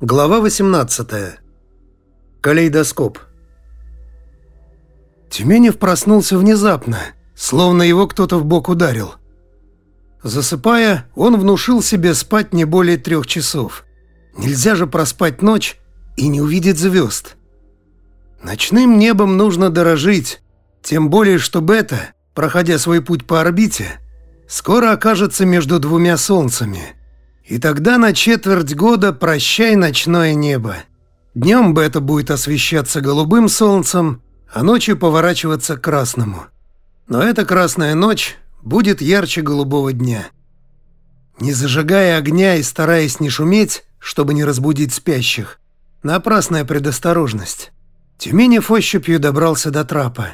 Глава 18. Калейдоскоп. Тюменев проснулся внезапно, словно его кто-то в бок ударил. Засыпая, он внушил себе спать не более трех часов. Нельзя же проспать ночь и не увидеть звезд. Ночным небом нужно дорожить, тем более, что Бета, проходя свой путь по орбите, скоро окажется между двумя солнцами – и тогда на четверть года прощай ночное небо. Днем это будет освещаться голубым солнцем, а ночью поворачиваться к красному. Но эта красная ночь будет ярче голубого дня. Не зажигая огня и стараясь не шуметь, чтобы не разбудить спящих, напрасная предосторожность. Тюменев ощупью добрался до трапа.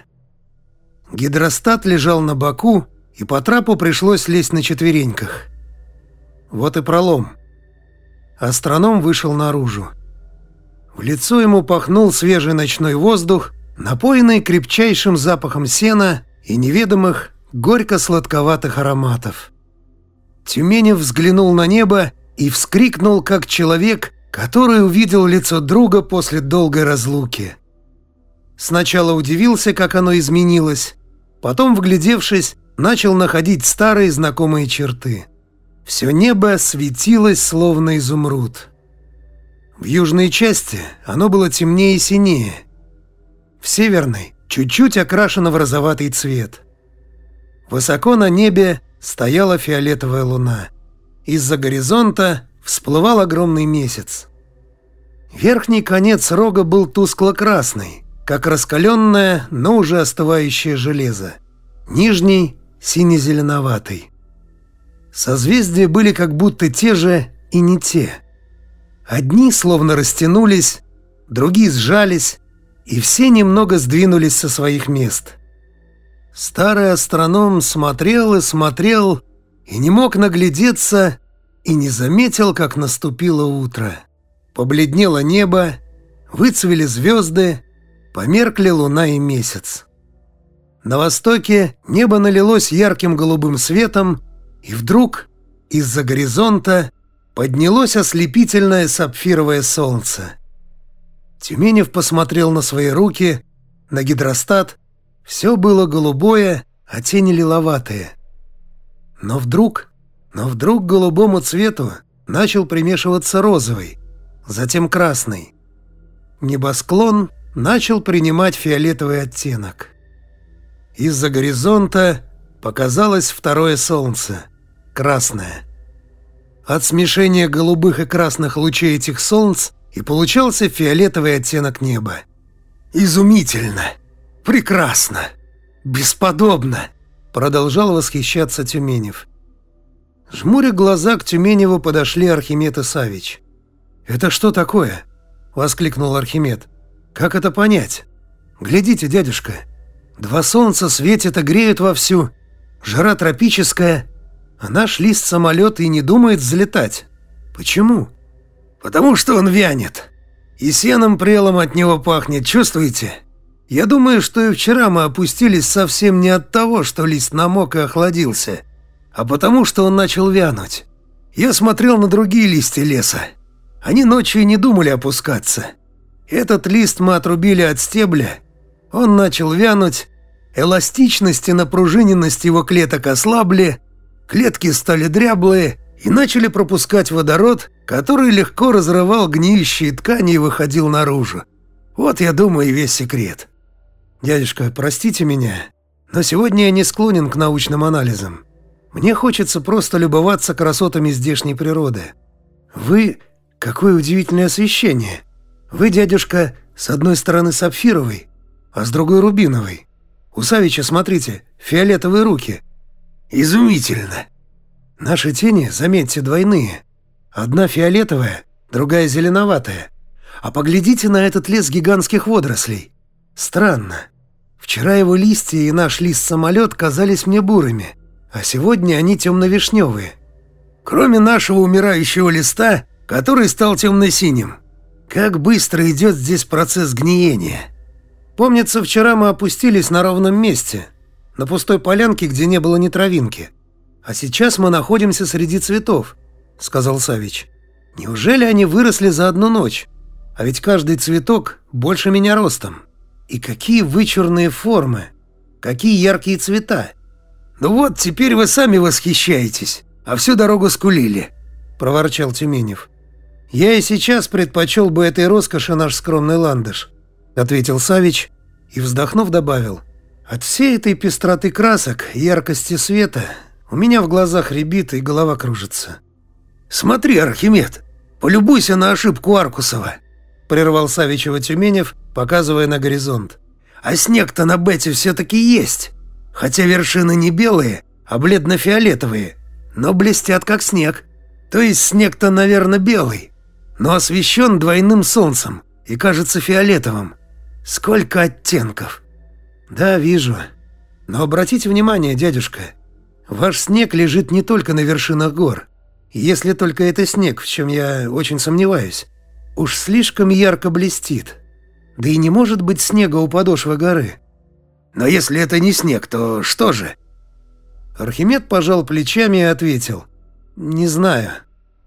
Гидростат лежал на боку, и по трапу пришлось лезть на четвереньках – вот и пролом. Астроном вышел наружу. В лицо ему пахнул свежий ночной воздух, напоенный крепчайшим запахом сена и неведомых горько-сладковатых ароматов. Тюменев взглянул на небо и вскрикнул, как человек, который увидел лицо друга после долгой разлуки. Сначала удивился, как оно изменилось, потом, вглядевшись, начал находить старые знакомые черты. Все небо светилось, словно изумруд. В южной части оно было темнее и синее. В северной чуть-чуть окрашено в розоватый цвет. Высоко на небе стояла фиолетовая луна. Из-за горизонта всплывал огромный месяц. Верхний конец рога был тускло-красный, как раскаленное, но уже остывающее железо. Нижний — сине-зеленоватый. Созвездия были как будто те же и не те. Одни словно растянулись, другие сжались, и все немного сдвинулись со своих мест. Старый астроном смотрел и смотрел, и не мог наглядеться, и не заметил, как наступило утро. Побледнело небо, выцвели звезды, померкли луна и месяц. На востоке небо налилось ярким голубым светом, и вдруг из-за горизонта поднялось ослепительное сапфировое солнце. Тюменев посмотрел на свои руки, на гидростат. Все было голубое, а тени лиловатые. Но вдруг, но вдруг голубому цвету начал примешиваться розовый, затем красный. Небосклон начал принимать фиолетовый оттенок. Из-за горизонта показалось второе солнце — красное. От смешения голубых и красных лучей этих солнц и получался фиолетовый оттенок неба. «Изумительно! Прекрасно! Бесподобно!» Продолжал восхищаться Тюменев. Жмуря глаза к Тюменеву подошли Архимед и Савич. «Это что такое?» — воскликнул Архимед. «Как это понять? Глядите, дядюшка, два солнца светят и греют вовсю, жара тропическая, а наш лист-самолет и не думает взлетать. Почему? Потому что он вянет. И сеном прелом от него пахнет, чувствуете? Я думаю, что и вчера мы опустились совсем не от того, что лист намок и охладился, а потому что он начал вянуть. Я смотрел на другие листья леса. Они ночью не думали опускаться. Этот лист мы отрубили от стебля. Он начал вянуть, эластичность и напружиненность его клеток ослабли, Клетки стали дряблые и начали пропускать водород, который легко разрывал гниющие ткани и выходил наружу. Вот, я думаю, и весь секрет. Дядюшка, простите меня, но сегодня я не склонен к научным анализам. Мне хочется просто любоваться красотами здешней природы. Вы... Какое удивительное освещение. Вы, дядюшка, с одной стороны сапфировый, а с другой рубиновый. У Савича, смотрите, фиолетовые руки — Изумительно. Наши тени, заметьте, двойные. Одна фиолетовая, другая зеленоватая. А поглядите на этот лес гигантских водорослей. Странно. Вчера его листья и наш лист-самолет казались мне бурыми, а сегодня они темно-вишневые. Кроме нашего умирающего листа, который стал темно-синим. Как быстро идет здесь процесс гниения. Помнится, вчера мы опустились на ровном месте, на пустой полянке, где не было ни травинки. А сейчас мы находимся среди цветов», — сказал Савич. Неужели они выросли за одну ночь? А ведь каждый цветок больше меня ростом. И какие вычурные формы, какие яркие цвета. Ну вот, теперь вы сами восхищаетесь, а всю дорогу скулили, проворчал Тюменев. Я и сейчас предпочел бы этой роскоши наш скромный ландыш, ответил Савич и, вздохнув, добавил. От всей этой пестроты красок, яркости света у меня в глазах рябит и голова кружится. «Смотри, Архимед, полюбуйся на ошибку Аркусова», — прервал Савичева Тюменев, показывая на горизонт. «А снег-то на Бете все-таки есть, хотя вершины не белые, а бледно-фиолетовые, но блестят как снег. То есть снег-то, наверное, белый, но освещен двойным солнцем и кажется фиолетовым. Сколько оттенков!» «Да, вижу. Но обратите внимание, дядюшка, ваш снег лежит не только на вершинах гор, если только это снег, в чем я очень сомневаюсь. Уж слишком ярко блестит. Да и не может быть снега у подошвы горы. Но если это не снег, то что же?» Архимед пожал плечами и ответил. «Не знаю.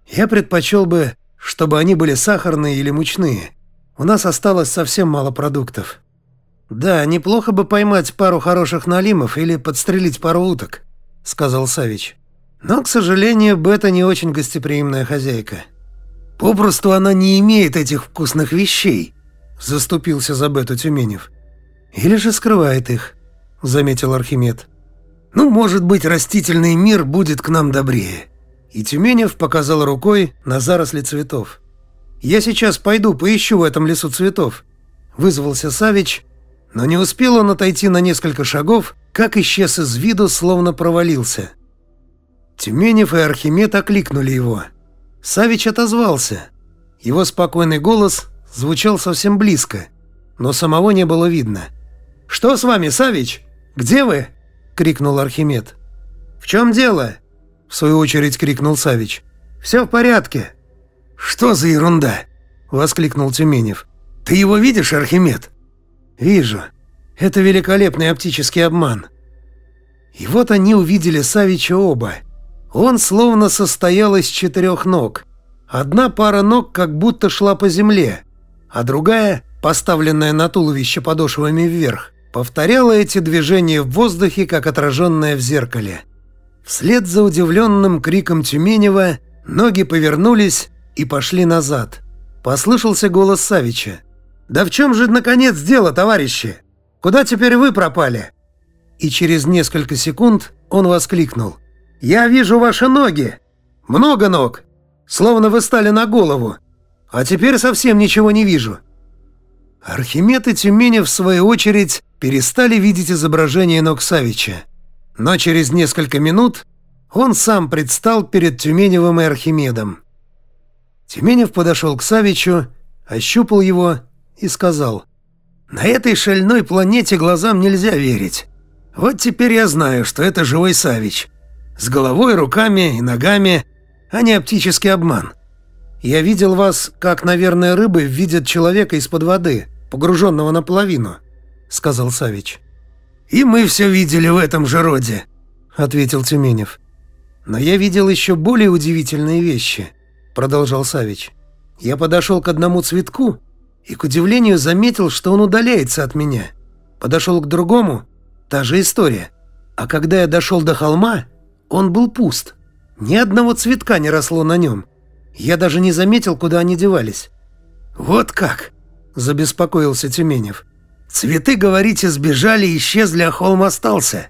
Я предпочел бы, чтобы они были сахарные или мучные. У нас осталось совсем мало продуктов». «Да, неплохо бы поймать пару хороших налимов или подстрелить пару уток», — сказал Савич. «Но, к сожалению, Бета не очень гостеприимная хозяйка». «Попросту она не имеет этих вкусных вещей», — заступился за Бету Тюменев. «Или же скрывает их», — заметил Архимед. «Ну, может быть, растительный мир будет к нам добрее». И Тюменев показал рукой на заросли цветов. «Я сейчас пойду поищу в этом лесу цветов», — вызвался Савич но не успел он отойти на несколько шагов, как исчез из виду, словно провалился. Тюменев и Архимед окликнули его. Савич отозвался. Его спокойный голос звучал совсем близко, но самого не было видно. «Что с вами, Савич? Где вы?» — крикнул Архимед. «В чем дело?» — в свою очередь крикнул Савич. «Все в порядке». «Что за ерунда?» — воскликнул Тюменев. «Ты его видишь, Архимед?» «Вижу. Это великолепный оптический обман». И вот они увидели Савича оба. Он словно состоял из четырех ног. Одна пара ног как будто шла по земле, а другая, поставленная на туловище подошвами вверх, повторяла эти движения в воздухе, как отраженное в зеркале. Вслед за удивленным криком Тюменева ноги повернулись и пошли назад. Послышался голос Савича. «Да в чем же, наконец, дело, товарищи? Куда теперь вы пропали?» И через несколько секунд он воскликнул. «Я вижу ваши ноги! Много ног! Словно вы стали на голову! А теперь совсем ничего не вижу!» Архимед и Тюменев, в свою очередь, перестали видеть изображение ног Савича. Но через несколько минут он сам предстал перед Тюменевым и Архимедом. Тюменев подошел к Савичу, ощупал его и сказал, «На этой шальной планете глазам нельзя верить. Вот теперь я знаю, что это живой Савич. С головой, руками и ногами, а не оптический обман. Я видел вас, как, наверное, рыбы видят человека из-под воды, погруженного наполовину», — сказал Савич. «И мы все видели в этом же роде», — ответил Тюменев. «Но я видел еще более удивительные вещи», — продолжал Савич. «Я подошел к одному цветку и, к удивлению, заметил, что он удаляется от меня. Подошел к другому – та же история. А когда я дошел до холма, он был пуст. Ни одного цветка не росло на нем. Я даже не заметил, куда они девались. «Вот как!» – забеспокоился Тюменев. «Цветы, говорите, сбежали, исчезли, а холм остался.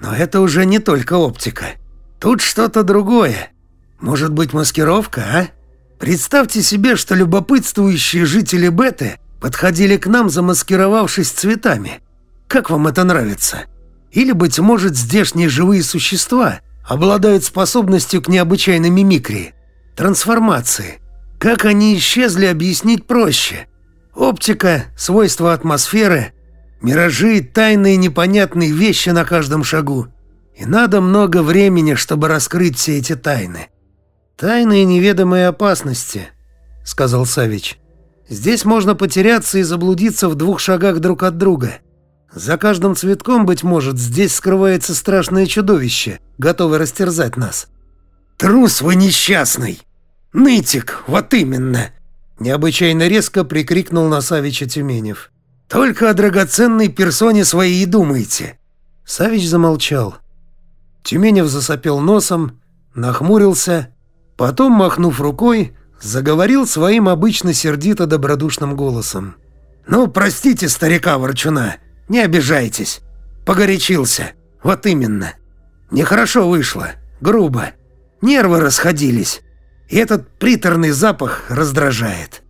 Но это уже не только оптика. Тут что-то другое. Может быть, маскировка, а?» Представьте себе, что любопытствующие жители Беты подходили к нам, замаскировавшись цветами. Как вам это нравится? Или, быть может, здешние живые существа обладают способностью к необычайной мимикрии, трансформации. Как они исчезли, объяснить проще. Оптика, свойства атмосферы, миражи, тайные непонятные вещи на каждом шагу. И надо много времени, чтобы раскрыть все эти тайны. «Тайные неведомые опасности», — сказал Савич. «Здесь можно потеряться и заблудиться в двух шагах друг от друга. За каждым цветком, быть может, здесь скрывается страшное чудовище, готовое растерзать нас». «Трус вы несчастный!» Нытик, вот именно!» Необычайно резко прикрикнул на Савича Тюменев. «Только о драгоценной персоне своей и думаете!» Савич замолчал. Тюменев засопел носом, нахмурился, потом, махнув рукой, заговорил своим обычно сердито-добродушным голосом. «Ну, простите старика-ворчуна, не обижайтесь. Погорячился, вот именно. Нехорошо вышло, грубо. Нервы расходились, и этот приторный запах раздражает».